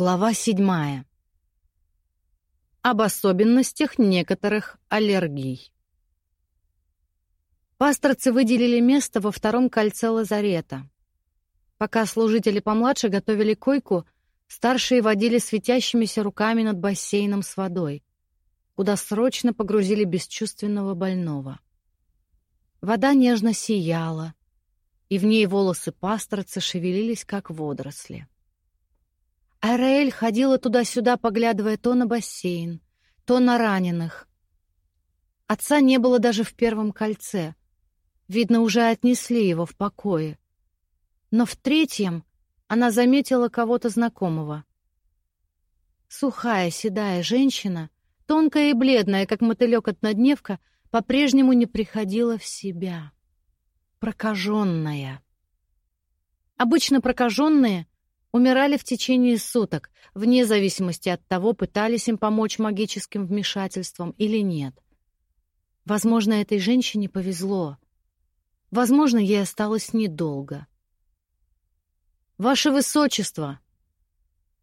Глава седьмая. Об особенностях некоторых аллергий. Пасторцы выделили место во втором кольце лазарета. Пока служители помладше готовили койку, старшие водили светящимися руками над бассейном с водой, куда срочно погрузили бесчувственного больного. Вода нежно сияла, и в ней волосы пасторца шевелились, как водоросли. Араэль ходила туда-сюда, поглядывая то на бассейн, то на раненых. Отца не было даже в первом кольце. Видно, уже отнесли его в покое. Но в третьем она заметила кого-то знакомого. Сухая, седая женщина, тонкая и бледная, как мотылек-однодневка, по-прежнему не приходила в себя. Прокаженная. Обычно прокаженные умирали в течение суток, вне зависимости от того, пытались им помочь магическим вмешательством или нет. Возможно, этой женщине повезло. Возможно, ей осталось недолго. «Ваше Высочество!»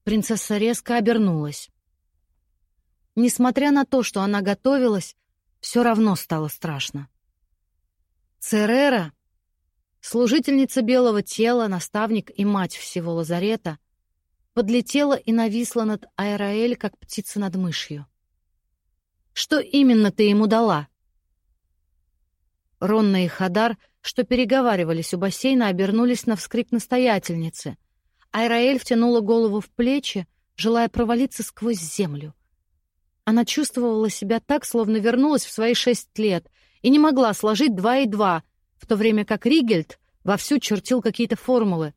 Принцесса резко обернулась. Несмотря на то, что она готовилась, все равно стало страшно. Церера Служительница белого тела, наставник и мать всего лазарета, подлетела и нависла над Айраэль, как птица над мышью. «Что именно ты ему дала?» Ронна и Хадар, что переговаривались у бассейна, обернулись на вскрик настоятельницы. Айраэль втянула голову в плечи, желая провалиться сквозь землю. Она чувствовала себя так, словно вернулась в свои шесть лет, и не могла сложить два и два — в то время как Ригельд вовсю чертил какие-то формулы.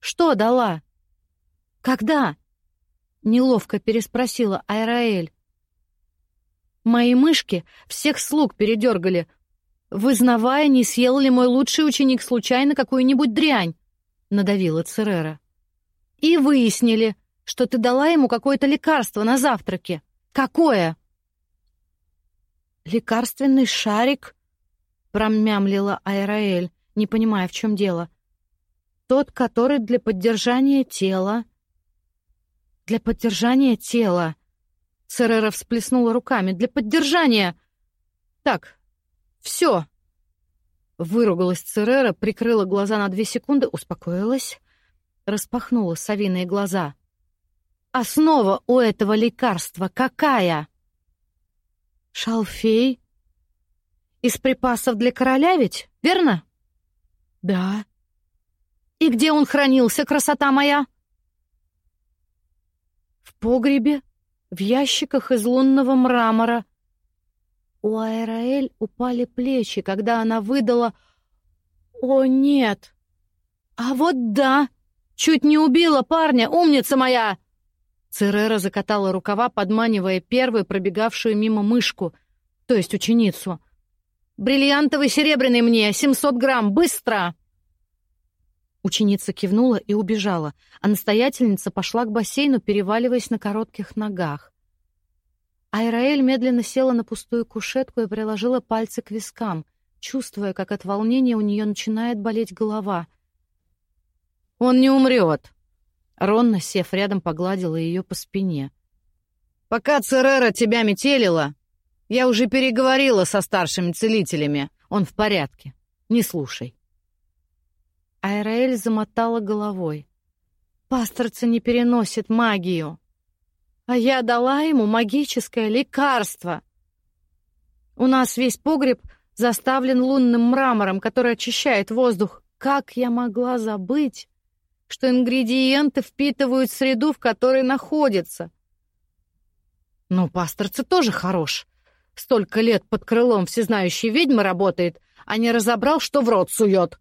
«Что дала?» «Когда?» — неловко переспросила Айраэль. «Мои мышки всех слуг передергали, вызнавая, не съел ли мой лучший ученик случайно какую-нибудь дрянь», — надавила Церера. «И выяснили, что ты дала ему какое-то лекарство на завтраке. Какое?» «Лекарственный шарик?» Промямлила Айраэль, не понимая, в чем дело. Тот, который для поддержания тела. Для поддержания тела. Церера всплеснула руками. Для поддержания. Так, все. Выругалась Церера, прикрыла глаза на две секунды, успокоилась, распахнула совиные глаза. Основа у этого лекарства какая? Шалфей, из припасов для короля ведь, верно? Да. И где он хранился, красота моя? В погребе, в ящиках из лунного мрамора. У Аэраэль упали плечи, когда она выдала «О, нет!» «А вот да! Чуть не убила парня, умница моя!» Церера закатала рукава, подманивая первую пробегавшую мимо мышку, то есть ученицу — Бриллиантовый серебряный мне, 700 грамм, быстро!» Ученица кивнула и убежала, а настоятельница пошла к бассейну, переваливаясь на коротких ногах. Айраэль медленно села на пустую кушетку и приложила пальцы к вискам, чувствуя, как от волнения у нее начинает болеть голова. «Он не умрет!» Ронна, сев рядом, погладила ее по спине. «Пока Церера тебя метелила, я уже переговорила со старшими целителями. Он в порядке. Не слушай. Айраэль замотала головой. Пасторца не переносит магию. А я дала ему магическое лекарство. У нас весь погреб заставлен лунным мрамором, который очищает воздух. Как я могла забыть, что ингредиенты впитывают среду, в которой находятся? Ну, пасторца тоже хорош. Столько лет под крылом всезнающей ведьмы работает, а не разобрал, что в рот сует.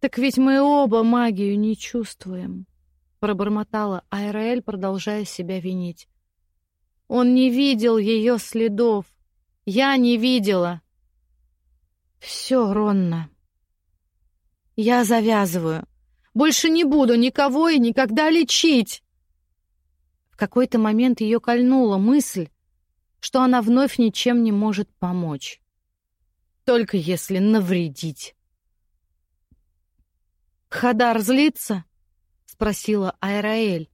«Так ведь мы оба магию не чувствуем», — пробормотала Айраэль, продолжая себя винить. «Он не видел ее следов. Я не видела». «Все, Ронна. Я завязываю. Больше не буду никого и никогда лечить». В какой-то момент ее кольнула мысль, что она вновь ничем не может помочь. Только если навредить. «Хадар злится?» — спросила Айраэль.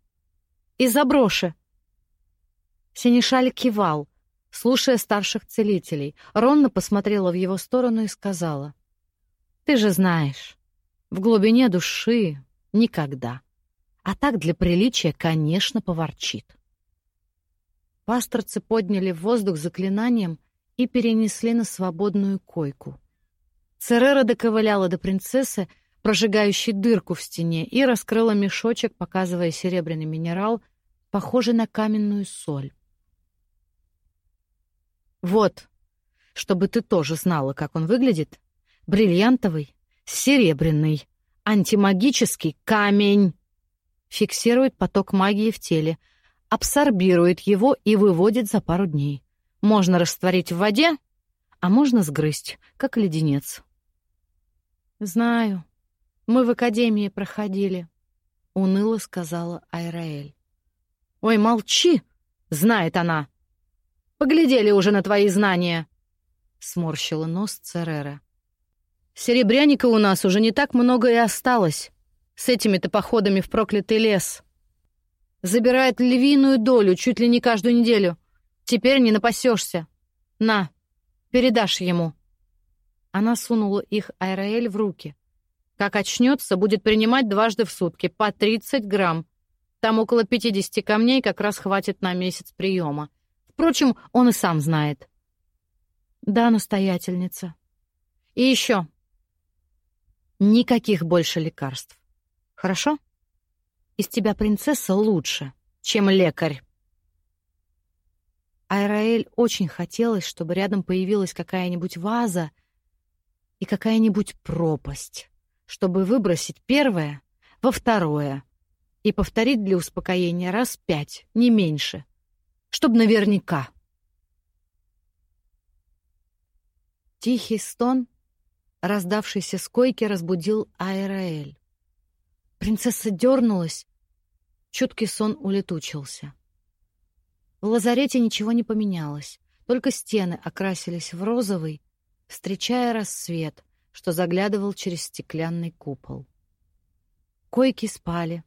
из-за броши. Синишаль кивал, слушая старших целителей. Ронна посмотрела в его сторону и сказала. «Ты же знаешь, в глубине души никогда. А так для приличия, конечно, поворчит». Пасторцы подняли в воздух заклинанием и перенесли на свободную койку. Церера доковыляла до принцессы, прожигающей дырку в стене, и раскрыла мешочек, показывая серебряный минерал, похожий на каменную соль. Вот, чтобы ты тоже знала, как он выглядит. Бриллиантовый, серебряный, антимагический камень. Фиксирует поток магии в теле, абсорбирует его и выводит за пару дней. Можно растворить в воде, а можно сгрызть, как леденец. «Знаю. Мы в академии проходили», — уныло сказала Айраэль. «Ой, молчи!» — знает она. Поглядели уже на твои знания!» Сморщила нос Церера. «Серебряника у нас уже не так много и осталось. С этими-то походами в проклятый лес. Забирает львиную долю чуть ли не каждую неделю. Теперь не напасешься. На, передашь ему». Она сунула их Айраэль в руки. Как очнется, будет принимать дважды в сутки, по 30 грамм. Там около 50 камней как раз хватит на месяц приема. Впрочем, он и сам знает. Да, настоятельница. И еще. Никаких больше лекарств. Хорошо? Из тебя принцесса лучше, чем лекарь. Айраэль очень хотелось, чтобы рядом появилась какая-нибудь ваза и какая-нибудь пропасть, чтобы выбросить первое во второе и повторить для успокоения раз пять, не меньше чтоб наверняка. Тихий стон, раздавшийся с койки, разбудил Айраэль. Принцесса дернулась, чуткий сон улетучился. В лазарете ничего не поменялось, только стены окрасились в розовый, встречая рассвет, что заглядывал через стеклянный купол. Койки спали.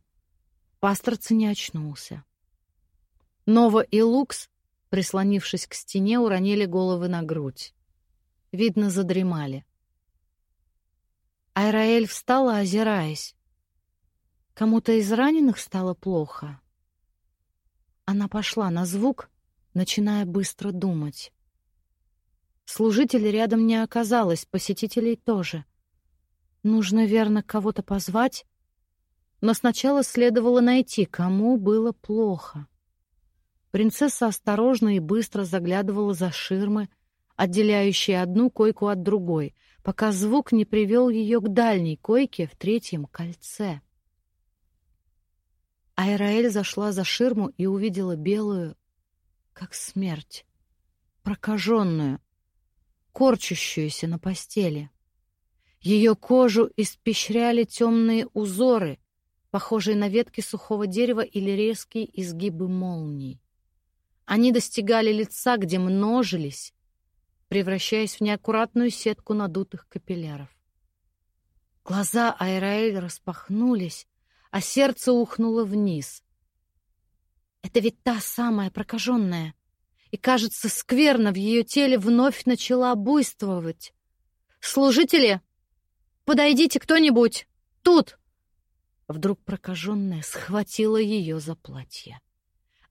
Пасторца не очнулся. Нова и Лукс, прислонившись к стене, уронили головы на грудь. Видно, задремали. Айраэль встала, озираясь. Кому-то из раненых стало плохо. Она пошла на звук, начиная быстро думать. Служителей рядом не оказалось, посетителей тоже. Нужно верно кого-то позвать, но сначала следовало найти, кому было плохо. Принцесса осторожно и быстро заглядывала за ширмы, отделяющие одну койку от другой, пока звук не привел ее к дальней койке в третьем кольце. Айраэль зашла за ширму и увидела белую, как смерть, прокаженную, корчащуюся на постели. Ее кожу испещряли темные узоры, похожие на ветки сухого дерева или резкие изгибы молний. Они достигали лица, где множились, превращаясь в неаккуратную сетку надутых капилляров. Глаза Айраэль распахнулись, а сердце ухнуло вниз. Это ведь та самая прокаженная. И, кажется, скверно в ее теле вновь начала буйствовать. «Служители! Подойдите кто-нибудь! Тут!» Вдруг прокаженная схватила ее за платье.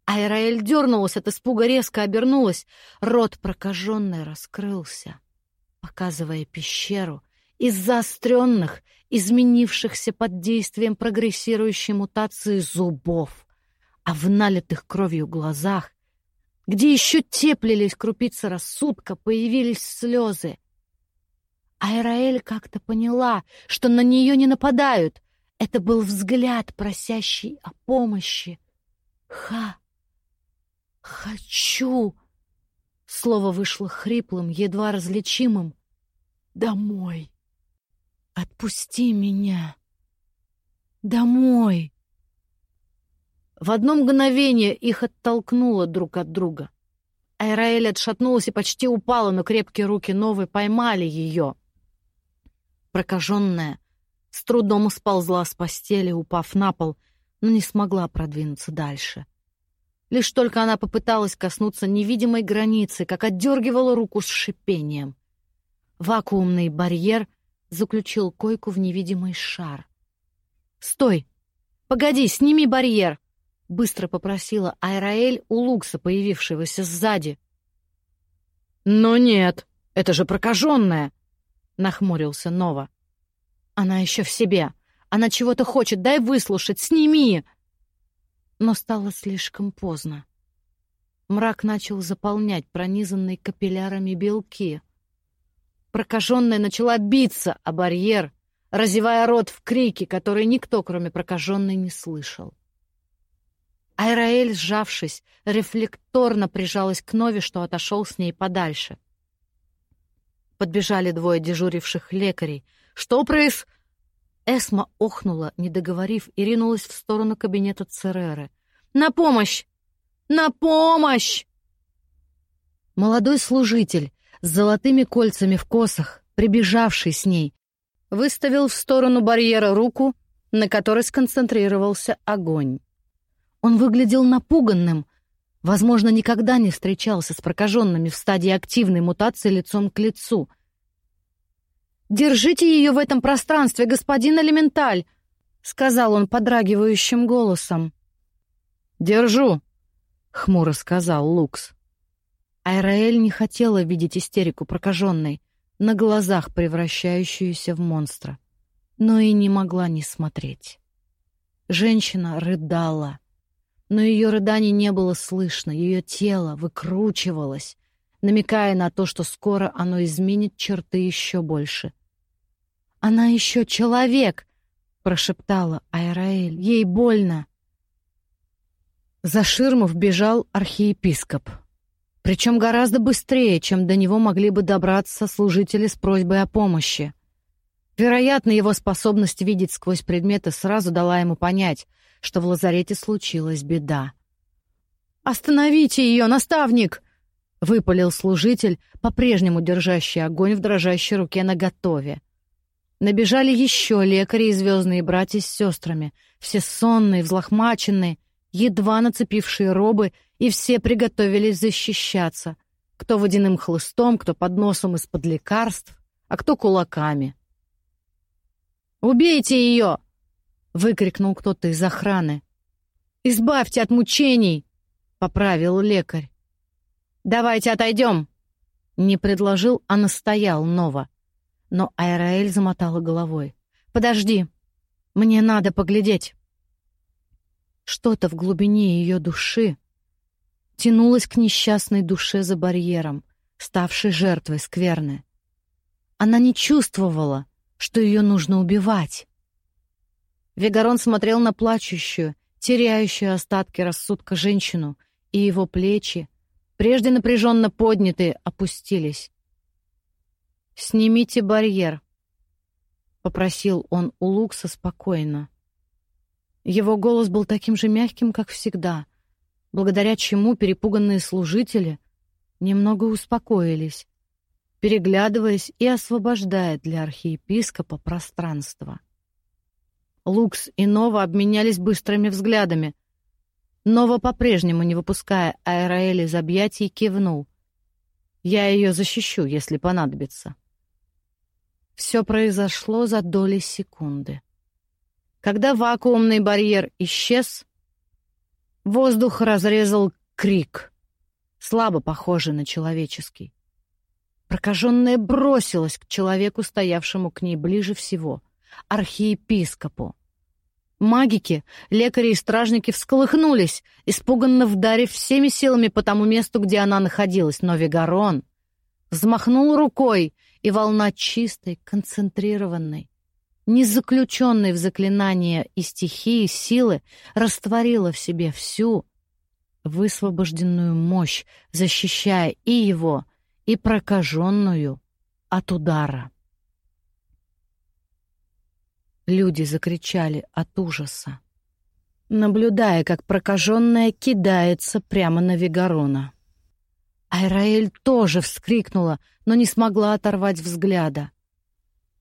Айраэль дернулась от испуга, резко обернулась. Рот прокаженный раскрылся, показывая пещеру из заостренных, изменившихся под действием прогрессирующей мутации зубов, а в налитых кровью глазах, где еще теплились крупицы рассудка, появились слезы. Айраэль как-то поняла, что на нее не нападают. Это был взгляд, просящий о помощи. Ха! «Хочу!» Слово вышло хриплым, едва различимым. «Домой! Отпусти меня! Домой!» В одно мгновение их оттолкнуло друг от друга. Айраэль отшатнулась и почти упала, но крепкие руки новой поймали ее. Прокаженная с трудом сползла с постели, упав на пол, но не смогла продвинуться дальше. Лишь только она попыталась коснуться невидимой границы, как отдергивала руку с шипением. Вакуумный барьер заключил койку в невидимый шар. «Стой! Погоди, сними барьер!» — быстро попросила Айраэль у Лукса, появившегося сзади. «Но нет, это же прокаженная!» — нахмурился Нова. «Она еще в себе. Она чего-то хочет. Дай выслушать. Сними!» но стало слишком поздно. Мрак начал заполнять пронизанные капиллярами белки. Прокаженная начала биться о барьер, разевая рот в крике, которые никто, кроме прокаженной, не слышал. Айраэль, сжавшись, рефлекторно прижалась к Нове, что отошел с ней подальше. Подбежали двое дежуривших лекарей. «Что проис...» Эсма охнула, не договорив, и ринулась в сторону кабинета Цереры. «На помощь! На помощь!» Молодой служитель с золотыми кольцами в косах, прибежавший с ней, выставил в сторону барьера руку, на которой сконцентрировался огонь. Он выглядел напуганным, возможно, никогда не встречался с прокаженными в стадии активной мутации лицом к лицу — «Держите ее в этом пространстве, господин Элементаль!» — сказал он подрагивающим голосом. «Держу!» — хмуро сказал Лукс. Айраэль не хотела видеть истерику прокаженной, на глазах превращающуюся в монстра, но и не могла не смотреть. Женщина рыдала, но ее рыданий не было слышно, ее тело выкручивалось, намекая на то, что скоро оно изменит черты еще больше — «Она еще человек!» — прошептала Айраэль. «Ей больно!» За ширму вбежал архиепископ. Причем гораздо быстрее, чем до него могли бы добраться служители с просьбой о помощи. Вероятно, его способность видеть сквозь предметы сразу дала ему понять, что в лазарете случилась беда. «Остановите ее, наставник!» — выпалил служитель, по-прежнему держащий огонь в дрожащей руке наготове. Набежали еще лекари и звездные братья с сестрами, все сонные, взлохмаченные, едва нацепившие робы, и все приготовились защищаться. Кто водяным хлыстом, кто подносом из-под лекарств, а кто кулаками. «Убейте ее!» — выкрикнул кто-то из охраны. «Избавьте от мучений!» — поправил лекарь. «Давайте отойдем!» — не предложил, а настоял Нова. Но Айраэль замотала головой. «Подожди, мне надо поглядеть». Что-то в глубине ее души тянулось к несчастной душе за барьером, ставшей жертвой скверны. Она не чувствовала, что ее нужно убивать. Вегарон смотрел на плачущую, теряющую остатки рассудка женщину, и его плечи, прежде напряженно поднятые, опустились. «Снимите барьер», — попросил он у Лукса спокойно. Его голос был таким же мягким, как всегда, благодаря чему перепуганные служители немного успокоились, переглядываясь и освобождая для архиепископа пространство. Лукс и Нова обменялись быстрыми взглядами. Нова, по-прежнему не выпуская Аэроэль из объятий, кивнул. «Я ее защищу, если понадобится». Все произошло за доли секунды. Когда вакуумный барьер исчез, воздух разрезал крик, слабо похожий на человеческий. Прокаженная бросилась к человеку, стоявшему к ней ближе всего, архиепископу. Магики, лекари и стражники всколыхнулись, испуганно вдарив всеми силами по тому месту, где она находилась, но Вегарон взмахнул рукой, и волна чистой, концентрированной, не заключенной в заклинание и стихии силы растворила в себе всю высвобожденную мощь, защищая и его, и прокаженную от удара. Люди закричали от ужаса, наблюдая, как прокаженная кидается прямо на Вегарона. Айраэль тоже вскрикнула, но не смогла оторвать взгляда.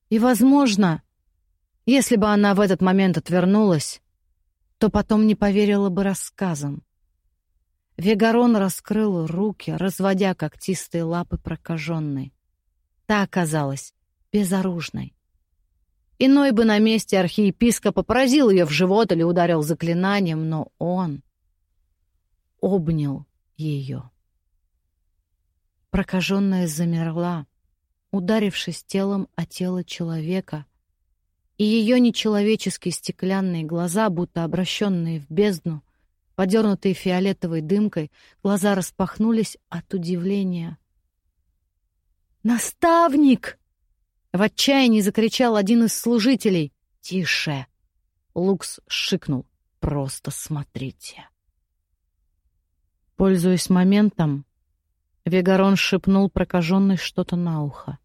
И, возможно, если бы она в этот момент отвернулась, то потом не поверила бы рассказам. Вегарон раскрыл руки, разводя когтистые лапы прокаженной. Та оказалась безоружной. Иной бы на месте архиепископа поразил ее в живот или ударил заклинанием, но он обнял ее. Прокаженная замерла, ударившись телом о тело человека, и ее нечеловеческие стеклянные глаза, будто обращенные в бездну, подернутые фиолетовой дымкой, глаза распахнулись от удивления. «Наставник!» — в отчаянии закричал один из служителей. «Тише!» — Лукс шикнул. «Просто смотрите!» Пользуясь моментом, Вегарон шепнул прокаженной что-то на ухо.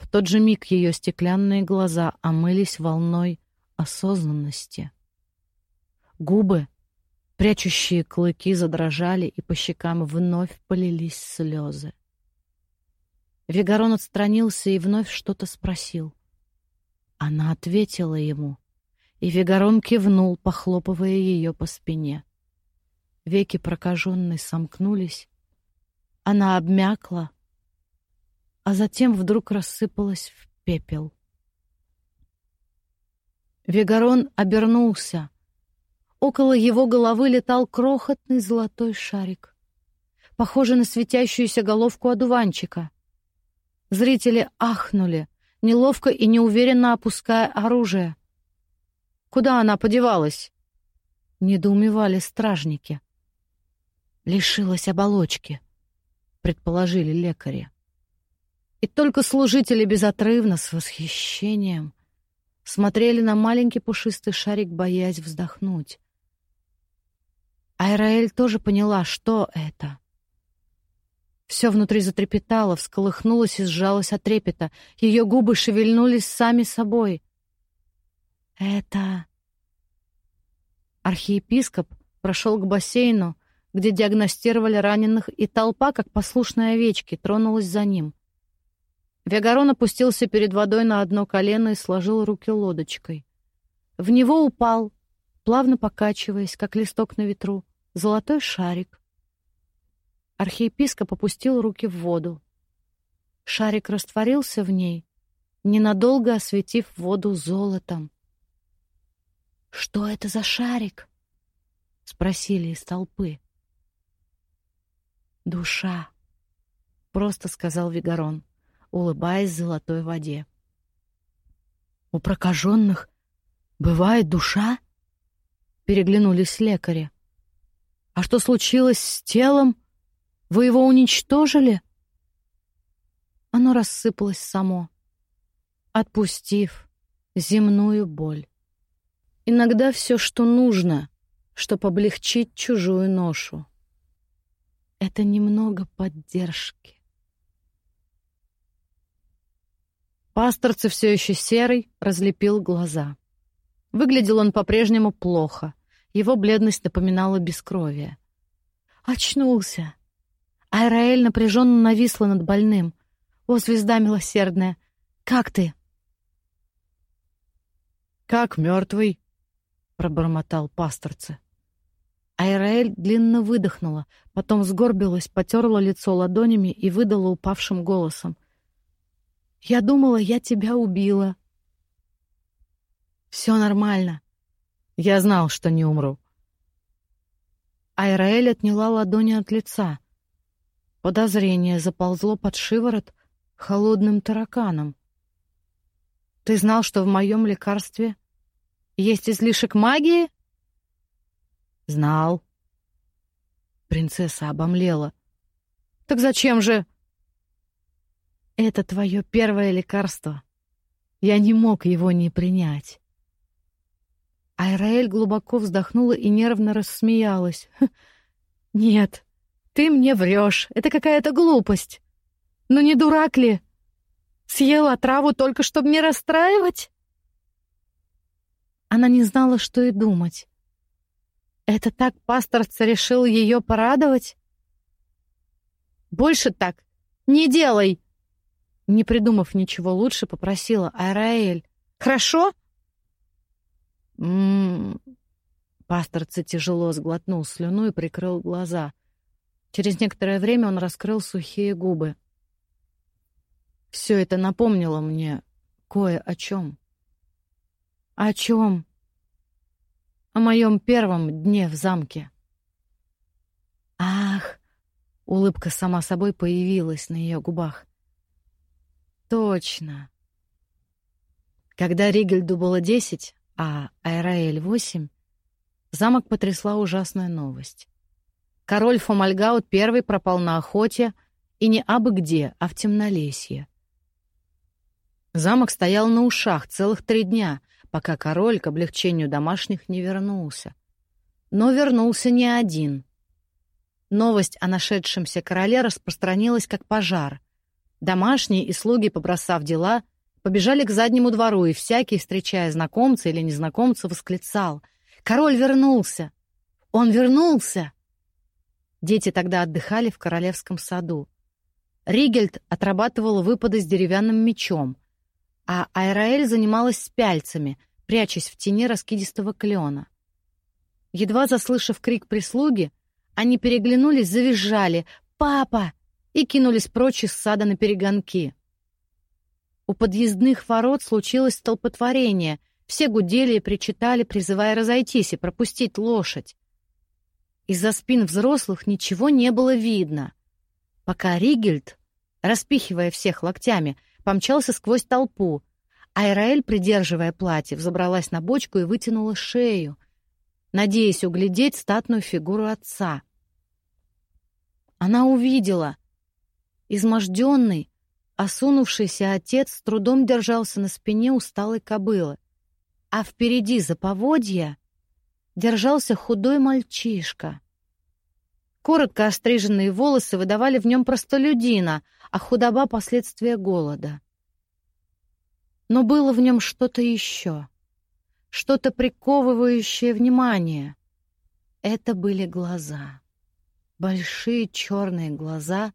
В тот же миг ее стеклянные глаза омылись волной осознанности. Губы, прячущие клыки, задрожали, и по щекам вновь полились слезы. Вегарон отстранился и вновь что-то спросил. Она ответила ему, и Вегарон кивнул, похлопывая ее по спине. Веки прокаженной сомкнулись, она обмякла, а затем вдруг рассыпалась в пепел. Вегарон обернулся. Около его головы летал крохотный золотой шарик, похожий на светящуюся головку одуванчика. Зрители ахнули, неловко и неуверенно опуская оружие. Куда она подевалась? Недоумевали стражники. Лишилась оболочки, предположили лекари. И только служители безотрывно, с восхищением, смотрели на маленький пушистый шарик, боясь вздохнуть. Айраэль тоже поняла, что это. Все внутри затрепетало, всколыхнулось и сжалось от трепета. Ее губы шевельнулись сами собой. «Это...» Архиепископ прошел к бассейну, где диагностировали раненых, и толпа, как послушные овечки, тронулась за ним. Вегарон опустился перед водой на одно колено и сложил руки лодочкой. В него упал, плавно покачиваясь, как листок на ветру, золотой шарик. Архиепископ опустил руки в воду. Шарик растворился в ней, ненадолго осветив воду золотом. «Что это за шарик?» — спросили из толпы. «Душа», — просто сказал Вигарон улыбаясь золотой воде. «У прокаженных бывает душа?» Переглянулись лекари. «А что случилось с телом? Вы его уничтожили?» Оно рассыпалось само, отпустив земную боль. Иногда все, что нужно, чтобы облегчить чужую ношу. Это немного поддержки. Пасторцы все еще серый, разлепил глаза. Выглядел он по-прежнему плохо. Его бледность напоминала бескровие. Очнулся. Айраэль напряженно нависла над больным. «О, звезда милосердная! Как ты?» «Как мертвый?» — пробормотал пасторцы. Айраэль длинно выдохнула, потом сгорбилась, потерла лицо ладонями и выдала упавшим голосом. Я думала, я тебя убила. Все нормально. Я знал, что не умру. Айраэль отняла ладони от лица. Подозрение заползло под шиворот холодным тараканом. Ты знал, что в моем лекарстве есть излишек магии? Знал. Принцесса обомлела. Так зачем же это твое первое лекарство. Я не мог его не принять. Айраэль глубоко вздохнула и нервно рассмеялась. «Нет, ты мне врешь. Это какая-то глупость. Ну не дурак ли? Съела траву только, чтобы не расстраивать?» Она не знала, что и думать. Это так пасторца решил ее порадовать? «Больше так не делай!» Не придумав ничего лучше, попросила Араэль. «Хорошо?» «М -м Пасторце тяжело сглотнул слюну и прикрыл глаза. Через некоторое время он раскрыл сухие губы. Все это напомнило мне кое о чем. О чем? О моем первом дне в замке. Ах, улыбка сама собой появилась на ее губах. Точно. Когда Ригельду было десять, а Айраэль восемь, замок потрясла ужасная новость. Король Фомальгаут первый пропал на охоте, и не абы где, а в темнолесье. Замок стоял на ушах целых три дня, пока король к облегчению домашних не вернулся. Но вернулся не один. Новость о нашедшемся короле распространилась как пожар. Домашние и слуги, побросав дела, побежали к заднему двору, и всякий, встречая знакомца или незнакомца, восклицал «Король вернулся! Он вернулся!» Дети тогда отдыхали в королевском саду. Ригельд отрабатывал выпады с деревянным мечом, а Айраэль занималась с пяльцами, прячась в тени раскидистого клена. Едва заслышав крик прислуги, они переглянулись, завизжали «Папа!» И кинулись прочь из сада на перегонки. У подъездных ворот случилось столпотворение. Все гудели и причитали, призывая разойтись и пропустить лошадь. Из-за спин взрослых ничего не было видно, пока Ригельд, распихивая всех локтями, помчался сквозь толпу, а Ираэль, придерживая платье, взобралась на бочку и вытянула шею, надеясь углядеть статную фигуру отца. Она увидела. Изможденный, осунувшийся отец с трудом держался на спине усталой кобылы, а впереди за поводья держался худой мальчишка. Коротко остриженные волосы выдавали в нем простолюдина, а худоба — последствия голода. Но было в нем что-то еще, что-то приковывающее внимание. Это были глаза. Большие черные глаза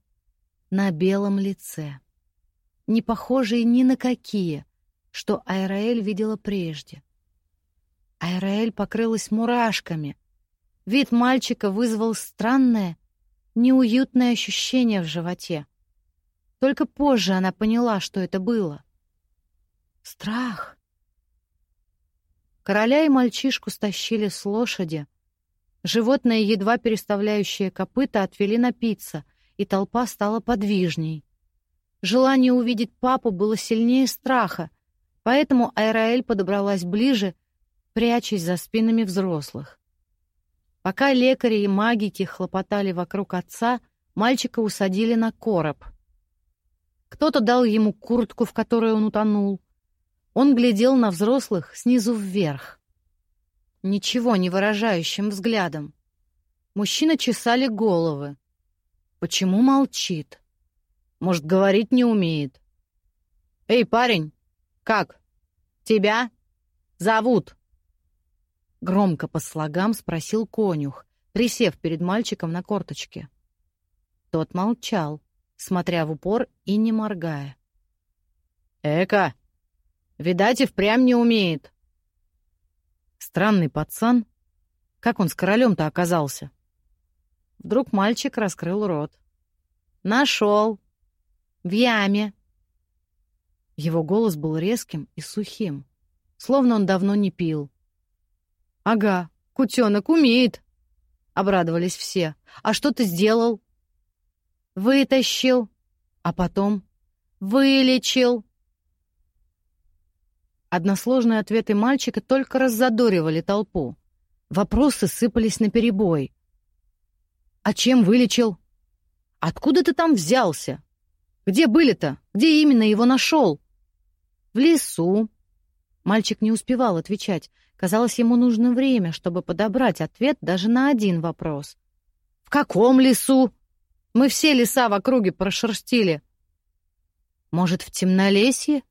на белом лице. Не похожие ни на какие, что Айраэль видела прежде. Айраэль покрылась мурашками. Вид мальчика вызвал странное, неуютное ощущение в животе. Только позже она поняла, что это было. Страх. Короля и мальчишку стащили с лошади. Животное, едва переставляющее копыта, отвели напиться, и толпа стала подвижней. Желание увидеть папу было сильнее страха, поэтому Айраэль подобралась ближе, прячась за спинами взрослых. Пока лекари и магики хлопотали вокруг отца, мальчика усадили на короб — кто-то дал ему куртку, в которой он утонул. Он глядел на взрослых снизу вверх. Ничего не выражающим взглядом. Мужчины чесали головы. Почему молчит? Может, говорить не умеет? «Эй, парень! Как? Тебя? Зовут?» Громко по слогам спросил конюх, присев перед мальчиком на корточке. Тот молчал смотря в упор и не моргая. «Эка! Видать, и впрямь не умеет!» Странный пацан. Как он с королем-то оказался? Вдруг мальчик раскрыл рот. «Нашел! В яме!» Его голос был резким и сухим, словно он давно не пил. «Ага, кутенок умеет!» — обрадовались все. «А что ты сделал?» Вытащил, а потом вылечил. Односложные ответы мальчика только раззадоривали толпу. Вопросы сыпались наперебой. «А чем вылечил? Откуда ты там взялся? Где были-то? Где именно его нашел?» «В лесу». Мальчик не успевал отвечать. Казалось, ему нужно время, чтобы подобрать ответ даже на один вопрос. «В каком лесу?» Мы все леса в округе прошерстили. Может, в темнолесье?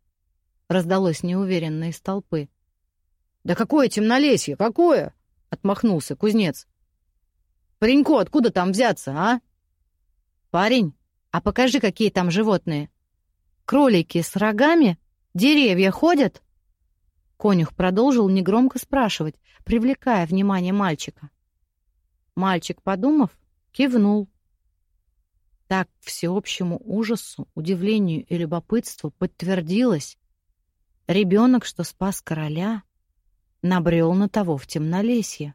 Раздалось неуверенно из толпы. Да какое темнолесье? Какое? Отмахнулся кузнец. Пареньку откуда там взяться, а? Парень, а покажи, какие там животные. Кролики с рогами? Деревья ходят? Конюх продолжил негромко спрашивать, привлекая внимание мальчика. Мальчик, подумав, кивнул. Так, к всеобщему ужасу, удивлению и любопытству подтвердилось. Ребенок, что спас короля, набрел на того в темнолесье.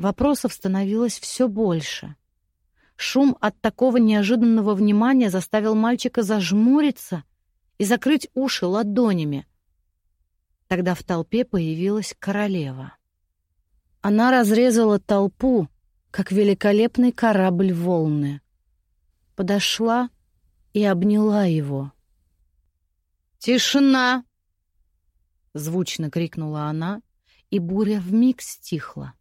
Вопросов становилось все больше. Шум от такого неожиданного внимания заставил мальчика зажмуриться и закрыть уши ладонями. Тогда в толпе появилась королева. Она разрезала толпу, как великолепный корабль волны. Подошла и обняла его. «Тишина!» — звучно крикнула она, и буря вмиг стихла.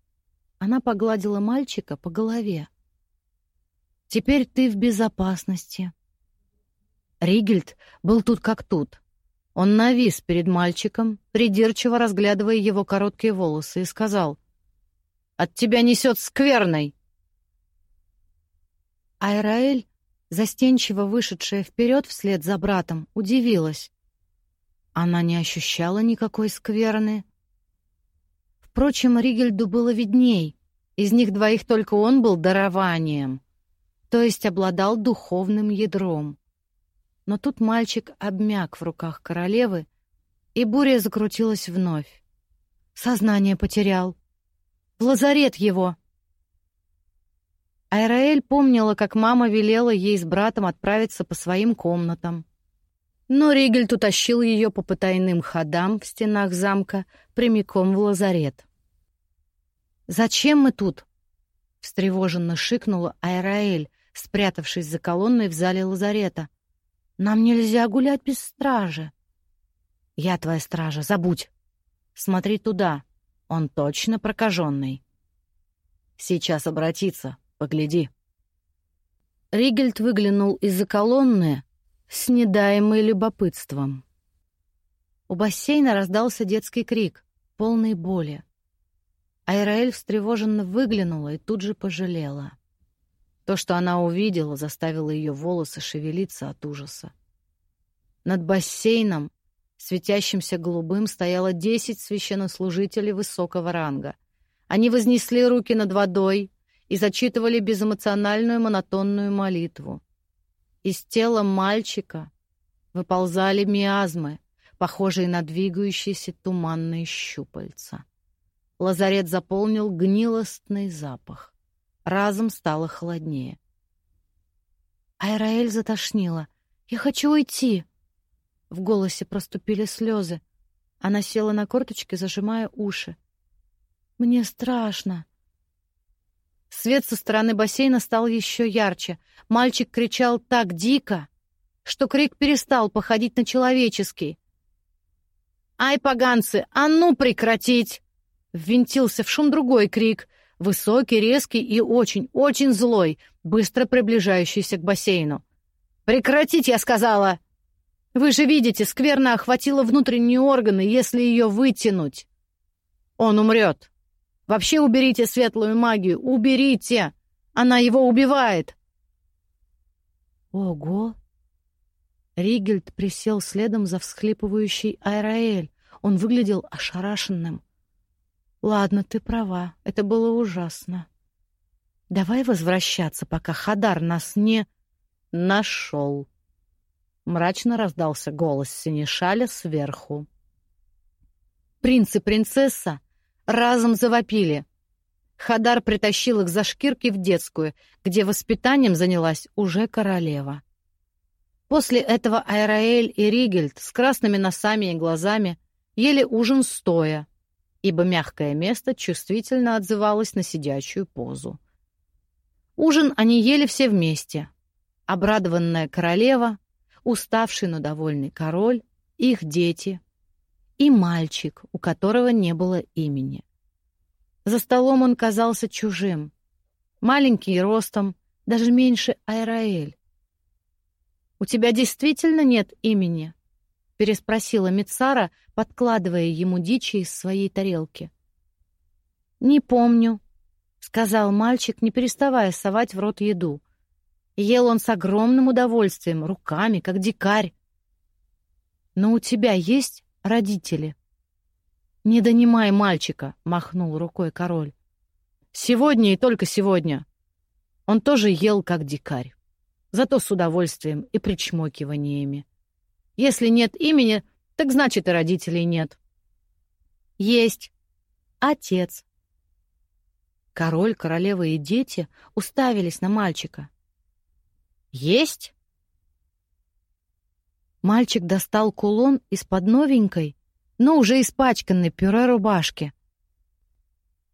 Она погладила мальчика по голове. «Теперь ты в безопасности». Ригельд был тут как тут. Он навис перед мальчиком, придирчиво разглядывая его короткие волосы, и сказал, «От тебя несет скверной!» Айраэль, застенчиво вышедшая вперед вслед за братом, удивилась. Она не ощущала никакой скверны. Впрочем, Ригельду было видней. Из них двоих только он был дарованием, то есть обладал духовным ядром. Но тут мальчик обмяк в руках королевы, и буря закрутилась вновь. Сознание потерял. В лазарет его. Айраэль помнила, как мама велела ей с братом отправиться по своим комнатам. Но Ригельд утащил ее по потайным ходам в стенах замка прямиком в лазарет. «Зачем мы тут?» — встревоженно шикнула Айраэль, спрятавшись за колонной в зале лазарета. «Нам нельзя гулять без стражи». «Я твоя стража, забудь. Смотри туда, он точно прокаженный». «Сейчас обратиться, погляди». Ригельд выглянул из-за колонны, с недаемой любопытством. У бассейна раздался детский крик, полный боли. Айраэль встревоженно выглянула и тут же пожалела. То, что она увидела, заставило ее волосы шевелиться от ужаса. Над бассейном, светящимся голубым, стояло десять священнослужителей высокого ранга. Они вознесли руки над водой и зачитывали безэмоциональную монотонную молитву. Из тела мальчика выползали миазмы, похожие на двигающиеся туманные щупальца. Лазарет заполнил гнилостный запах. Разом стало холоднее. Айраэль затошнила. «Я хочу уйти!» В голосе проступили слезы. Она села на корточки, зажимая уши. «Мне страшно!» Свет со стороны бассейна стал еще ярче. Мальчик кричал так дико, что крик перестал походить на человеческий. «Ай, поганцы, а ну прекратить!» Ввинтился в шум другой крик, высокий, резкий и очень, очень злой, быстро приближающийся к бассейну. «Прекратить, я сказала!» «Вы же видите, скверно охватила внутренние органы, если ее вытянуть!» «Он умрет!» Вообще уберите светлую магию, уберите! Она его убивает!» «Ого!» Ригельд присел следом за всхлипывающей Айраэль. Он выглядел ошарашенным. «Ладно, ты права, это было ужасно. Давай возвращаться, пока Хадар нас не...» «Нашел!» Мрачно раздался голос Синишаля сверху. Принц и принцесса разом завопили. Хадар притащил их за шкирки в детскую, где воспитанием занялась уже королева. После этого Айраэль и Ригельд с красными носами и глазами ели ужин стоя, ибо мягкое место чувствительно отзывалось на сидячую позу. Ужин они ели все вместе. Обрадованная королева, уставший, но довольный король, их дети и мальчик, у которого не было имени. За столом он казался чужим, маленький ростом, даже меньше Айраэль. «У тебя действительно нет имени?» — переспросила Мицара, подкладывая ему дичи из своей тарелки. «Не помню», — сказал мальчик, не переставая совать в рот еду. Ел он с огромным удовольствием, руками, как дикарь. «Но у тебя есть родители?» «Не донимай мальчика», — махнул рукой король. «Сегодня и только сегодня. Он тоже ел, как дикарь. Зато с удовольствием и причмокиваниями. Если нет имени, так значит и родителей нет». «Есть. Отец». Король, королева и дети уставились на мальчика. «Есть?» Мальчик достал кулон из-под новенькой, но уже испачканной пюре рубашки.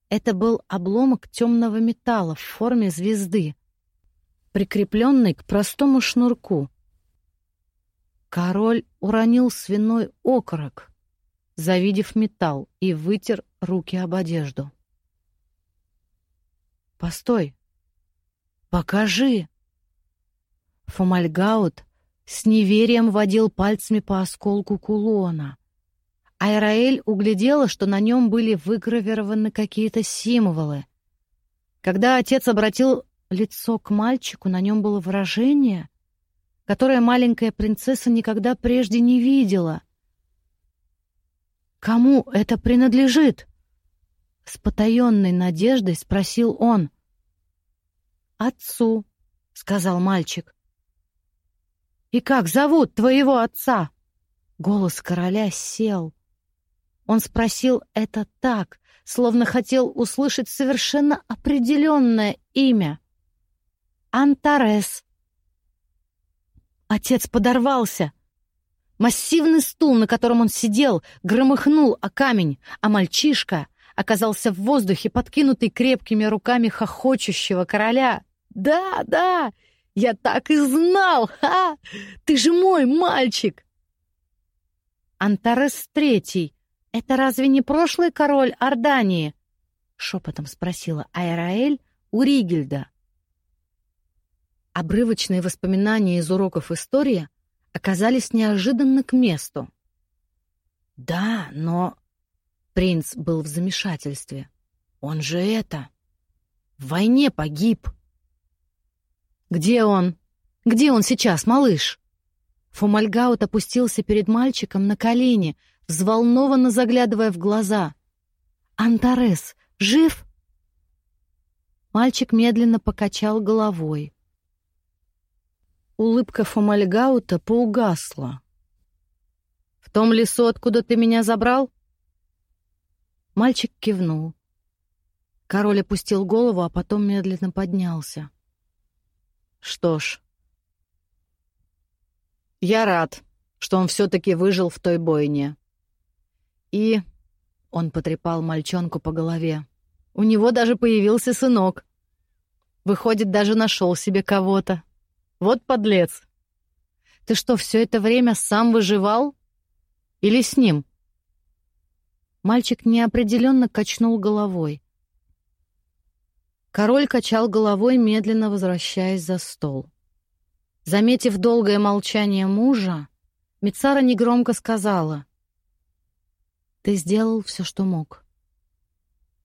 Это был обломок темного металла в форме звезды, прикрепленный к простому шнурку. Король уронил свиной окорок, завидев металл, и вытер руки об одежду. «Постой! Покажи!» Фомальгаут с неверием водил пальцами по осколку кулона. Айраэль углядела, что на нем были выгравированы какие-то символы. Когда отец обратил лицо к мальчику, на нем было выражение, которое маленькая принцесса никогда прежде не видела. «Кому это принадлежит?» С потаенной надеждой спросил он. «Отцу», — сказал мальчик. «И как зовут твоего отца?» Голос короля сел. Он спросил это так, словно хотел услышать совершенно определенное имя. «Антарес». Отец подорвался. Массивный стул, на котором он сидел, громыхнул о камень, а мальчишка оказался в воздухе, подкинутый крепкими руками хохочущего короля. «Да, да, я так и знал! Ха! Ты же мой мальчик!» «Антарес Третий, это разве не прошлый король Ордании?» — шепотом спросила Айраэль у Ригельда. Обрывочные воспоминания из уроков истории оказались неожиданно к месту. «Да, но...» Принц был в замешательстве. «Он же это... В войне погиб!» «Где он? Где он сейчас, малыш?» Фомальгаут опустился перед мальчиком на колени, взволнованно заглядывая в глаза. «Антарес, жив?» Мальчик медленно покачал головой. Улыбка Фомальгаута поугасла. «В том лесу, откуда ты меня забрал?» Мальчик кивнул. Король опустил голову, а потом медленно поднялся. Что ж, я рад, что он все-таки выжил в той бойне. И он потрепал мальчонку по голове. У него даже появился сынок. Выходит, даже нашел себе кого-то. Вот подлец. Ты что, все это время сам выживал? Или с ним? Мальчик неопределенно качнул головой. Король качал головой, медленно возвращаясь за стол. Заметив долгое молчание мужа, Мицара негромко сказала: "Ты сделал все, что мог".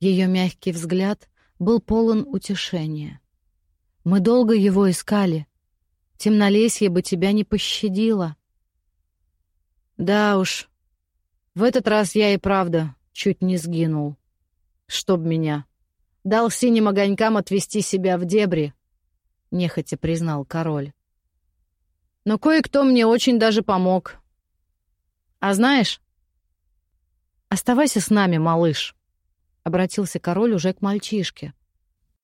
Ее мягкий взгляд был полон утешения. Мы долго его искали. Темнолесье бы тебя не пощадило. Да уж. В этот раз я и правда чуть не сгинул. Чтоб меня дал синим огонькам отвести себя в дебри, — нехотя признал король. Но кое-кто мне очень даже помог. А знаешь... «Оставайся с нами, малыш», — обратился король уже к мальчишке.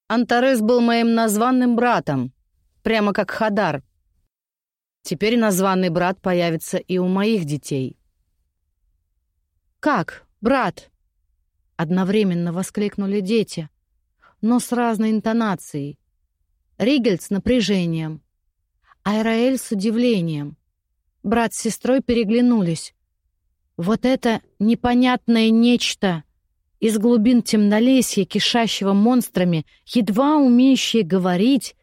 «Антарес был моим названным братом, прямо как Хадар. Теперь названный брат появится и у моих детей». «Как, брат?» — одновременно воскликнули дети но с разной интонацией. Ригельд с напряжением, Айраэль с удивлением. Брат с сестрой переглянулись. Вот это непонятное нечто из глубин темнолесья, кишащего монстрами, едва умеющее говорить,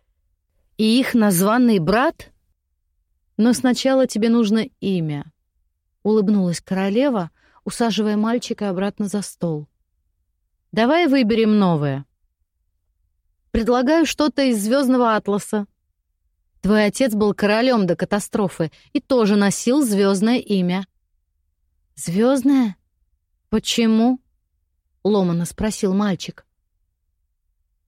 и их названный брат? Но сначала тебе нужно имя, — улыбнулась королева, усаживая мальчика обратно за стол. Давай выберем новое. Предлагаю что-то из звездного атласа. Твой отец был королем до катастрофы и тоже носил звездное имя. Звездное? «Почему?» — ломано спросил мальчик.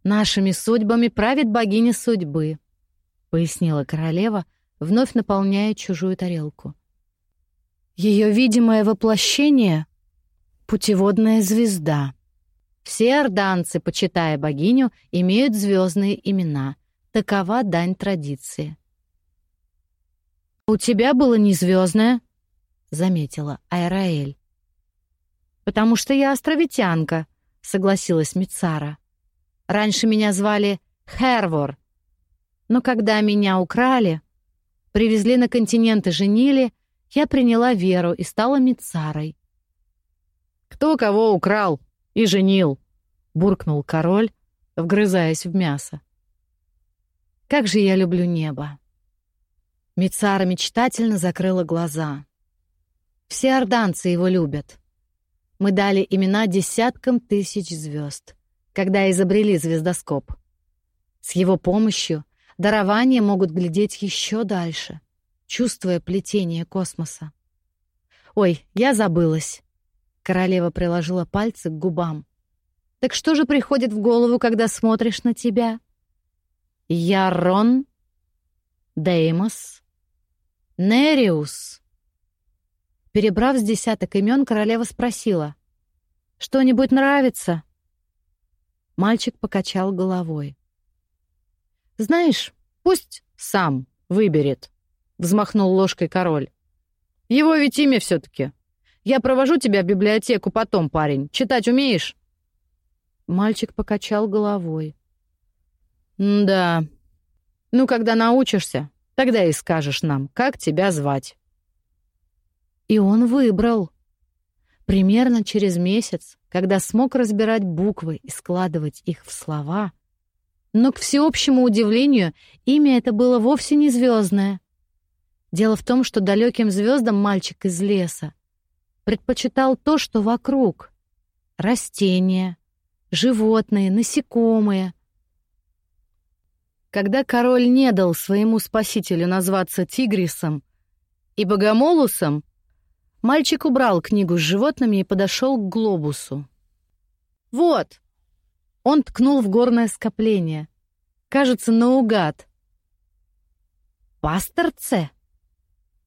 «Нашими судьбами правит богиня судьбы», — пояснила королева, вновь наполняя чужую тарелку. Ее видимое воплощение — путеводная звезда. Все орданцы, почитая богиню, имеют звездные имена. Такова дань традиции. «У тебя было не звездное», — заметила Айраэль. «Потому что я островитянка», — согласилась Мицара. «Раньше меня звали Хервор, но когда меня украли, привезли на континент и женили, я приняла веру и стала Мицарой». «Кто кого украл и женил?» — буркнул король, вгрызаясь в мясо. «Как же я люблю небо!» Мицара мечтательно закрыла глаза. «Все орданцы его любят. Мы дали имена десяткам тысяч звезд, когда изобрели звездоскоп. С его помощью дарования могут глядеть еще дальше, чувствуя плетение космоса. «Ой, я забылась!» Королева приложила пальцы к губам. «Так что же приходит в голову, когда смотришь на тебя?» «Ярон? Деймос?» «Нериус!» Перебрав с десяток имен, королева спросила. «Что-нибудь нравится?» Мальчик покачал головой. «Знаешь, пусть сам выберет», — взмахнул ложкой король. «Его ведь имя все-таки. Я провожу тебя в библиотеку потом, парень. Читать умеешь?» Мальчик покачал головой. «Да. Ну, когда научишься, тогда и скажешь нам, как тебя звать». И он выбрал. Примерно через месяц, когда смог разбирать буквы и складывать их в слова, но, к всеобщему удивлению, имя это было вовсе не звездное. Дело в том, что далеким звездам мальчик из леса предпочитал то, что вокруг — растения, животные, насекомые. Когда король не дал своему спасителю назваться Тигрисом и Богомолусом, Мальчик убрал книгу с животными и подошел к глобусу. «Вот!» Он ткнул в горное скопление. Кажется, наугад. «Пасторце?»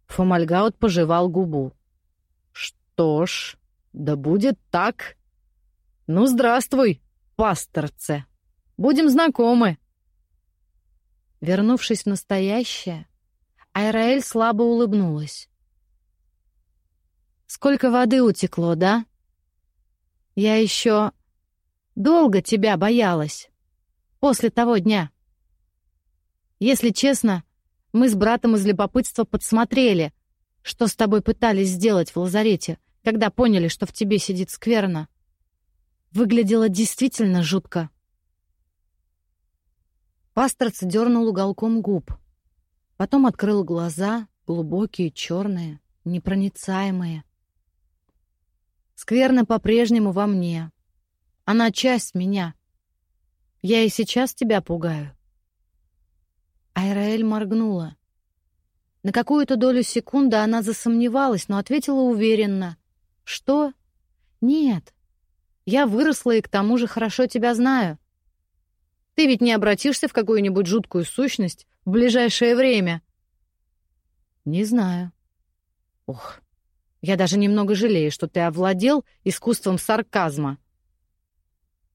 Фомальгаут пожевал губу. «Что ж, да будет так. Ну, здравствуй, пасторце. Будем знакомы». Вернувшись в настоящее, Айраэль слабо улыбнулась. Сколько воды утекло, да? Я еще долго тебя боялась. После того дня. Если честно, мы с братом из любопытства подсмотрели, что с тобой пытались сделать в лазарете, когда поняли, что в тебе сидит скверно. Выглядело действительно жутко. Пасторц дернул уголком губ. Потом открыл глаза, глубокие, черные, непроницаемые. Скверно по-прежнему во мне. Она часть меня. Я и сейчас тебя пугаю. Айраэль моргнула. На какую-то долю секунды она засомневалась, но ответила уверенно. «Что? Нет. Я выросла и к тому же хорошо тебя знаю. Ты ведь не обратишься в какую-нибудь жуткую сущность в ближайшее время?» «Не знаю». «Ох, я даже немного жалею, что ты овладел искусством сарказма.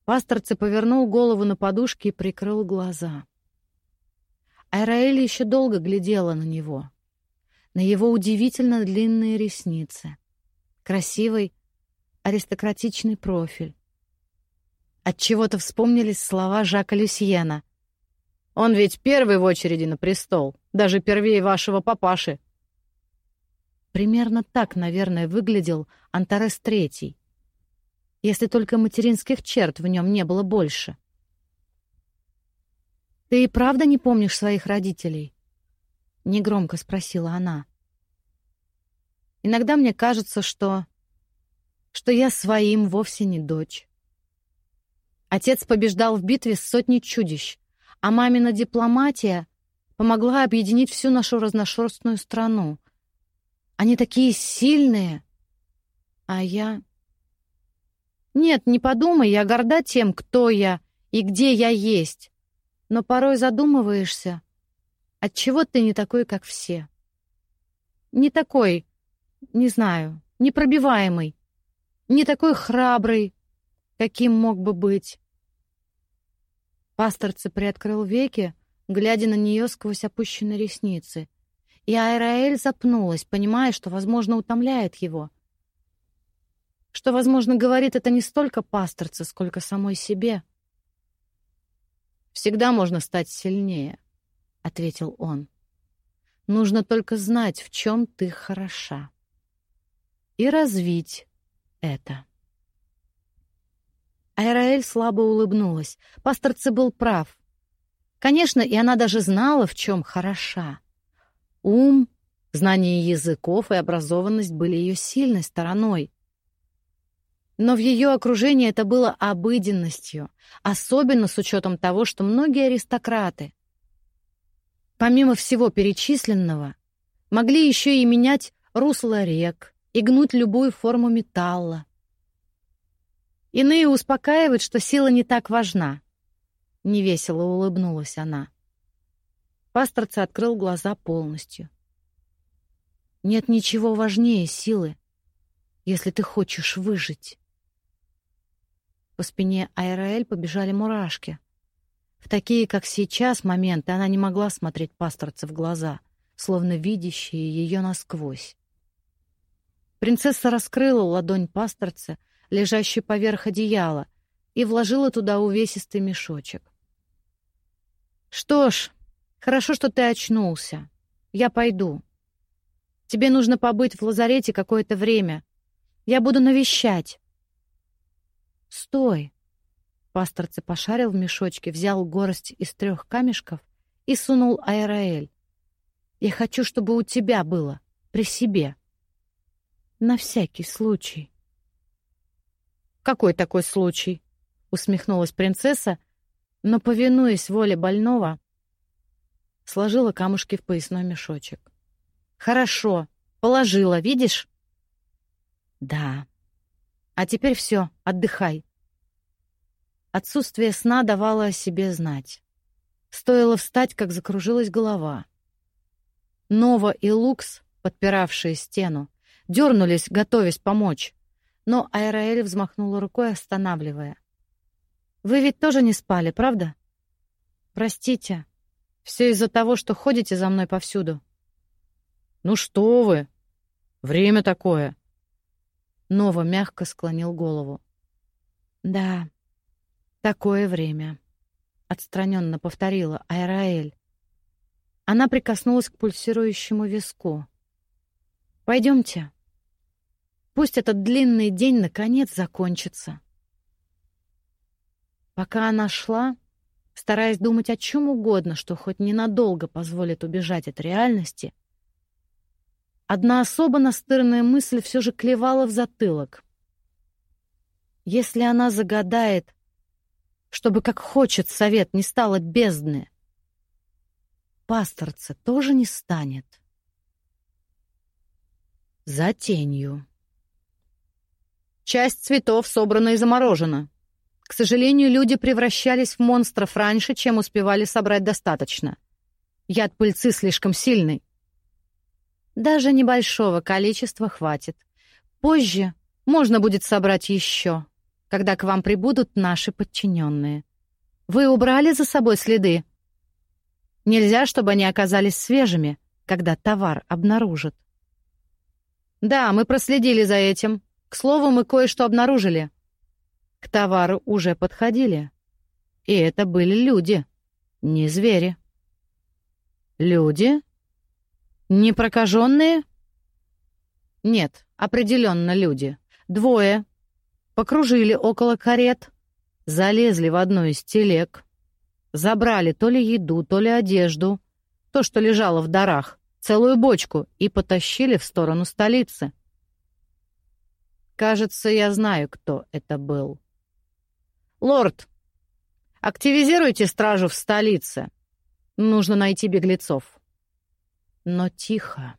Пасторце повернул голову на подушке и прикрыл глаза. Айраэль еще долго глядела на него. На его удивительно длинные ресницы. Красивый, аристократичный профиль. От чего то вспомнились слова Жака Люсьена. «Он ведь первый в очереди на престол, даже первее вашего папаши. Примерно так, наверное, выглядел Антарес Третий. Если только материнских черт в нем не было больше. «Ты и правда не помнишь своих родителей?» — негромко спросила она. «Иногда мне кажется, что... что я своим вовсе не дочь. Отец побеждал в битве с сотней чудищ, а мамина дипломатия помогла объединить всю нашу разношерстную страну. Они такие сильные. А я... Нет, не подумай, я горда тем, кто я и где я есть. Но порой задумываешься, отчего ты не такой, как все. Не такой, не знаю, непробиваемый, не такой храбрый, каким мог бы быть. Пасторце приоткрыл веки, глядя на нее сквозь опущенные ресницы. И Айраэль запнулась, понимая, что, возможно, утомляет его. Что, возможно, говорит это не столько пасторце, сколько самой себе. «Всегда можно стать сильнее», — ответил он. «Нужно только знать, в чем ты хороша. И развить это». Айраэль слабо улыбнулась. Пасторце был прав. Конечно, и она даже знала, в чем хороша. Ум, знание языков и образованность были ее сильной стороной. Но в ее окружении это было обыденностью, особенно с учетом того, что многие аристократы, помимо всего перечисленного, могли еще и менять русло рек и гнуть любую форму металла. Иные успокаивают, что сила не так важна. Невесело улыбнулась она. Пасторца открыл глаза полностью. Нет ничего важнее силы, если ты хочешь выжить. По спине Айраэль побежали мурашки. В такие, как сейчас, моменты она не могла смотреть пасторце в глаза, словно видящие ее насквозь. Принцесса раскрыла ладонь пасторца, лежащий поверх одеяла, и вложила туда увесистый мешочек. «Что ж, хорошо, что ты очнулся. Я пойду. Тебе нужно побыть в лазарете какое-то время. Я буду навещать». «Стой!» Пасторце пошарил в мешочке, взял горсть из трех камешков и сунул Айраэль. «Я хочу, чтобы у тебя было, при себе. На всякий случай». «Какой такой случай?» — усмехнулась принцесса, но, повинуясь воле больного, сложила камушки в поясной мешочек. «Хорошо, положила, видишь?» «Да. А теперь все, отдыхай». Отсутствие сна давало о себе знать. Стоило встать, как закружилась голова. Нова и Лукс, подпиравшие стену, дернулись, готовясь помочь но Айраэль взмахнула рукой, останавливая. «Вы ведь тоже не спали, правда?» «Простите. Все из-за того, что ходите за мной повсюду». «Ну что вы! Время такое!» Нова мягко склонил голову. «Да, такое время», — отстраненно повторила Айраэль. Она прикоснулась к пульсирующему виску. «Пойдемте, Пусть этот длинный день наконец закончится. Пока она шла, стараясь думать о чем угодно, что хоть ненадолго позволит убежать от реальности, одна особо настырная мысль все же клевала в затылок. Если она загадает, чтобы, как хочет совет, не стало бездны, пасторца тоже не станет. За тенью. Часть цветов собрана и заморожена. К сожалению, люди превращались в монстров раньше, чем успевали собрать достаточно. Яд пыльцы слишком сильный. Даже небольшого количества хватит. Позже можно будет собрать еще, когда к вам прибудут наши подчиненные. Вы убрали за собой следы? Нельзя, чтобы они оказались свежими, когда товар обнаружат. Да, мы проследили за этим, к слову, мы кое-что обнаружили. К товару уже подходили. И это были люди, не звери. Люди? Не прокаженные? Нет, определенно люди. Двое. Покружили около карет, залезли в одну из телег, забрали то ли еду, то ли одежду, то, что лежало в дарах, целую бочку и потащили в сторону столицы. Кажется, я знаю, кто это был. Лорд, активизируйте стражу в столице. Нужно найти беглецов. Но тихо.